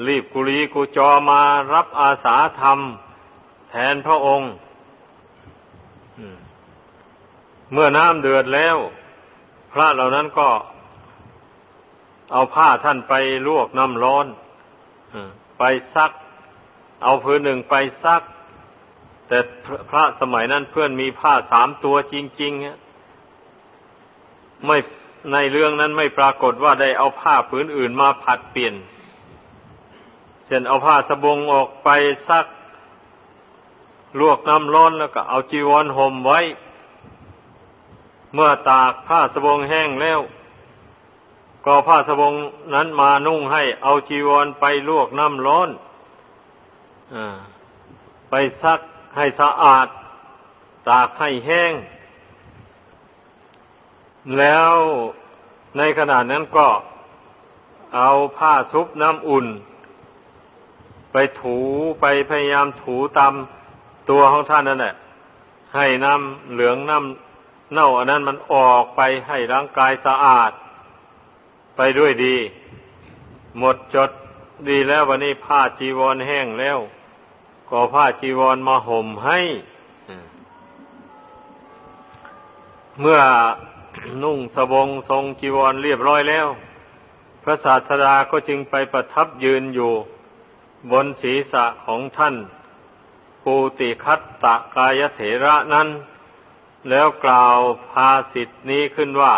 รีบกุลีกุจอมารับอาสาธรรม แทนพระองค์ เมื่อน้ำเดือดแล้ว พระเหล่านั้นก็ เอาผ้าท่านไปลวกน้ำร้อนไปซัก เอาพื้นหนึ่งไปซัก แต่พระสมัยนั้นเพื่อนมีผ้าสามตัวจริงๆไม่ในเรื่องนั้นไม่ปรากฏว่าได้เอาผ้าผืนอื่นมาผัดเปลี่ยน เช่นเอาผ้าสบงออกไปซัก ลวกน้ำร้อนแล้วก็เอาจีวรห่มไว้ เมื่อตากผ้าสบงแห้งแล้ว ก็ผ้าสบงนั้นมานุ่งให้เอาจีวรไปลวกน้ำร้อนอไปซักให้สะอาด ตากให้แห้ง แล้วในขณะนั้นก็เอาผ้าชุบน้ำอุ่น ไปถูไปพยายามถูตาม ตัวของท่านนั่นแหละให้น้ำเหลืองน้ำเน่าอันนั้นมันออกไปให้ร่างกายสะอาด ไปด้วยดี หมดจดดีแล้ววันนี้ผ้าจีวรแห้งแล้ว ก็ผ้าจีวรมาห่มให้เมื่อนุ่งสบงทรงจีวรเรียบร้อยแล้ว พระศาสดาก็จึงไปประทับยืนอยู่ บนศีรษะของท่าน ปูติคัตตะกายเถระนั้น แล้วกล่าวภาสิทธินี้ขึ้นว่า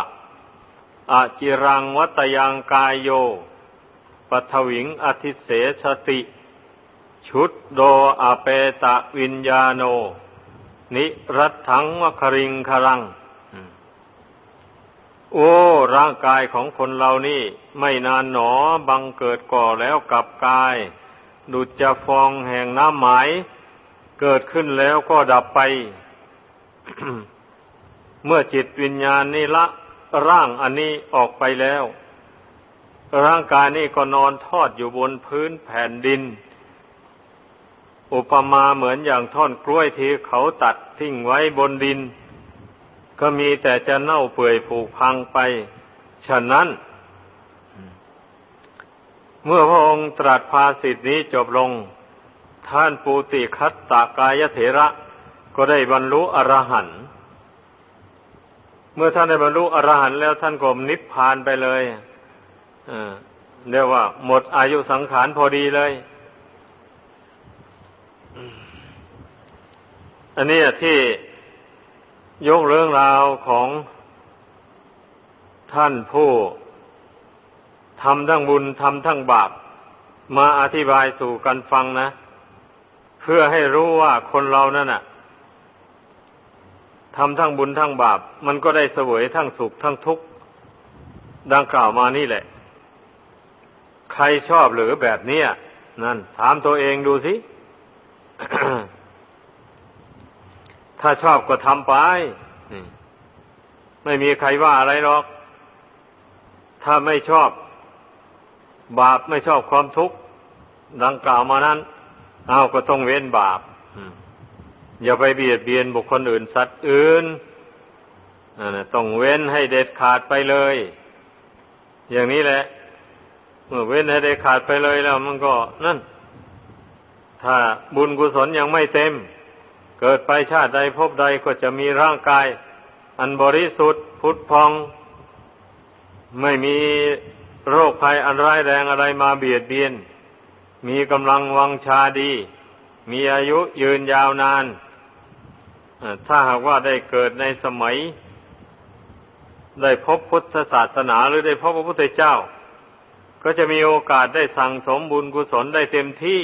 อาจิรังวัตยังกายโยปัทวิงอธิเสชติ ชุดโดอเปตะวิญญาโน นิรัตถังวคริงครัง โอ้ ร่างกายของคนเรานี่ไม่นานหนอบังเกิดก่อแล้วกับกาย ดุจจะฟองแห่งน้ำไหม เกิดขึ้นแล้วก็ดับไป เมื่อจิตวิญญาณนี่ละร่างอันนี้ออกไปแล้ว ร่างกายนี่ก็นอนทอดอยู่บนพื้นแผ่นดิน อุปมาเหมือนอย่างท่อนกล้วยที่เขาตัดทิ้งไว้บนดิน ก็มีแต่จะเน่าเปื่อยผุพังไป ฉะนั้น เมื่อพระองค์ตรัสภาสิทธินี้จบลง ท่านปูติคัตตากายเถระ ก็ได้บรรลุอรหันต์เมื่อท่านได้บรรลุอรหันต์แล้วท่านก็นิพพานไปเลยเรียกว่า หมดอายุสังขารพอดีเลย อันนี้ที่ยกเรื่องราวของท่านผู้ทำทั้งบุญทำทั้งบาปมาอธิบายสู่กันฟังนะ เพื่อให้รู้ว่าคนเรานั่นน่ะทำทั้งบุญทั้งบาป มันก็ได้เสวยทั้งสุขทั้งทุกข์ดังกล่าวมานี่แหละ ใครชอบหรือแบบนี้นั่น ถามตัวเองดูสิ ถ้าชอบก็ทำไปไม่มีใครว่าอะไรหรอก ถ้าไม่ชอบ บาปไม่ชอบความทุกข์ดังกล่าวมานั้น อาก็ต้องเว้นบาปอย่าไปเบียดเบียนบุคคลอื่นสัตว์อื่นต้องเว้นให้เด็ดขาดไปเลย อย่างนี้แหละ เมื่อเว้นให้เด็ดขาดไปเลยแล้ว มันก็นั่น ถ้าบุญกุศลยังไม่เต็ม เกิดไปชาติใดพบใดก็จะมีร่างกาย อันบริสุทธิ์พุทธพอง ไม่มีโรคภัยอันร้ายแรงอะไรมาเบียดเบียน มีกำลังวังชาดี มีอายุยืนยาวนาน ถ้าหากว่าได้เกิดในสมัย ได้พบพุทธศาสนาหรือได้พบพระพุทธเจ้า ก็จะมีโอกาสได้สั่งสมบุญกุศลได้เต็มที่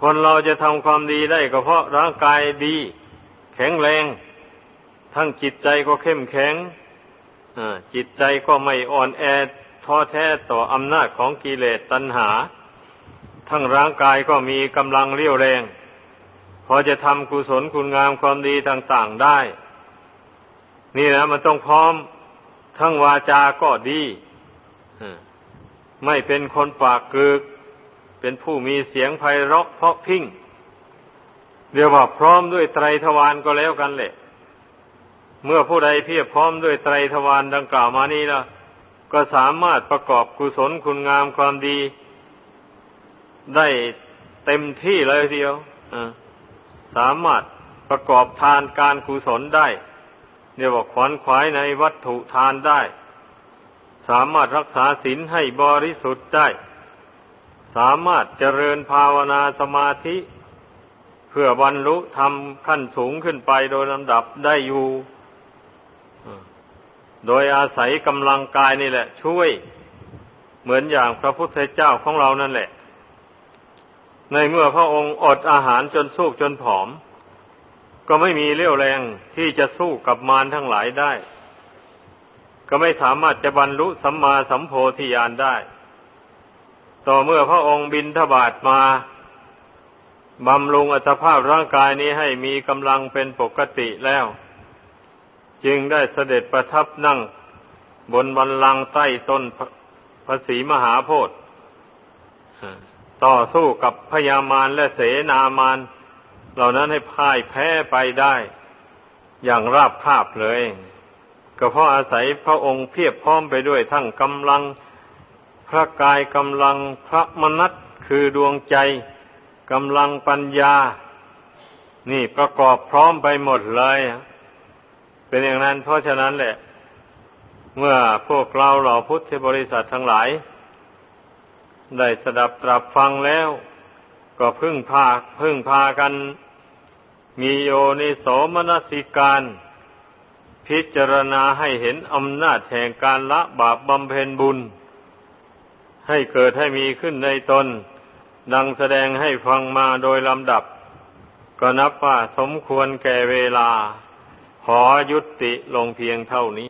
คนเราจะทำความดีได้ก็เพราะร่างกายดี แข็งแรง ทั้งจิตใจก็เข้มแข็งจิตใจก็ไม่อ่อนแอ ท้อแท้ต่ออำนาจของกิเลสตัณหา ทั้งร่างกายก็มีกำลังเรี่ยวแรง พอจะทำกุศลคุณงามความดีต่างๆได้ นี่นะมันต้องพร้อมทั้งวาจาก็ดีไม่เป็นคนปากกึก เป็นผู้มีเสียงไพเราะเพราะพิ้งเรียกว่าพร้อมด้วยไตรทวารก็แล้วกันแหละ เมื่อผู้ใดเพียบพร้อมด้วยไตรทวารดังกล่าวมานี้แล้ว ก็สามารถประกอบกุศลคุณงามความดี ได้เต็มที่เลยทีเดียวสามารถประกอบทานการกุศลได้เรียกว่าขวนขวายในวัตถุทานได้ สามารถรักษาศีลให้บริสุทธิ์ได้ สามารถเจริญภาวนาสมาธิ เพื่อบรรลุธรรมขั้นสูงขึ้นไปโดยลำดับได้อยู่ โดยอาศัยกำลังกายนี่แหละ ช่วยเหมือนอย่างพระพุทธเจ้าของเรานั่นแหละ ในเมื่อพระองค์อดอาหารจนสู้จนผอม ก็ไม่มีเรี่ยวแรงที่จะสู้กับมารทั้งหลายได้ ก็ไม่สามารถจะบรรลุสัมมาสัมโพธิญาณได้ ต่อเมื่อพระองค์บินทบาทมาบำรุงอัตภาพร่างกายนี้ให้มีกำลังเป็นปกติแล้ว จึงได้เสด็จประทับนั่งบนบันลังใต้ต้นภาษีมหาโพธิ์ต่อสู้กับพญามารและเสนามารเหล่านั้นให้พ่ายแพ้ไปได้ อย่างราบคาบเลย ก็เพราะอาศัยพระองค์เพียบพร้อมไปด้วยทั้งกำลังพระกายกำลังพระมนัตคือดวงใจกำลังปัญญา นี่ประกอบพร้อมไปหมดเลย เป็นอย่างนั้น เพราะฉะนั้นแหละ เมื่อพวกเราเหล่าพุทธบริษัททั้งหลาย ได้สดับตรับฟังแล้ว ก็พึ่งพาพึ่งพากัน มีโยนิโสมนสิการ พิจารณาให้เห็นอำนาจแห่งการละบาปบำเพ็ญบุญ ให้เกิดให้มีขึ้นในตน ดังแสดงให้ฟังมาโดยลำดับ ก็นับว่าสมควรแก่เวลา ขอยุติลงเพียงเท่านี้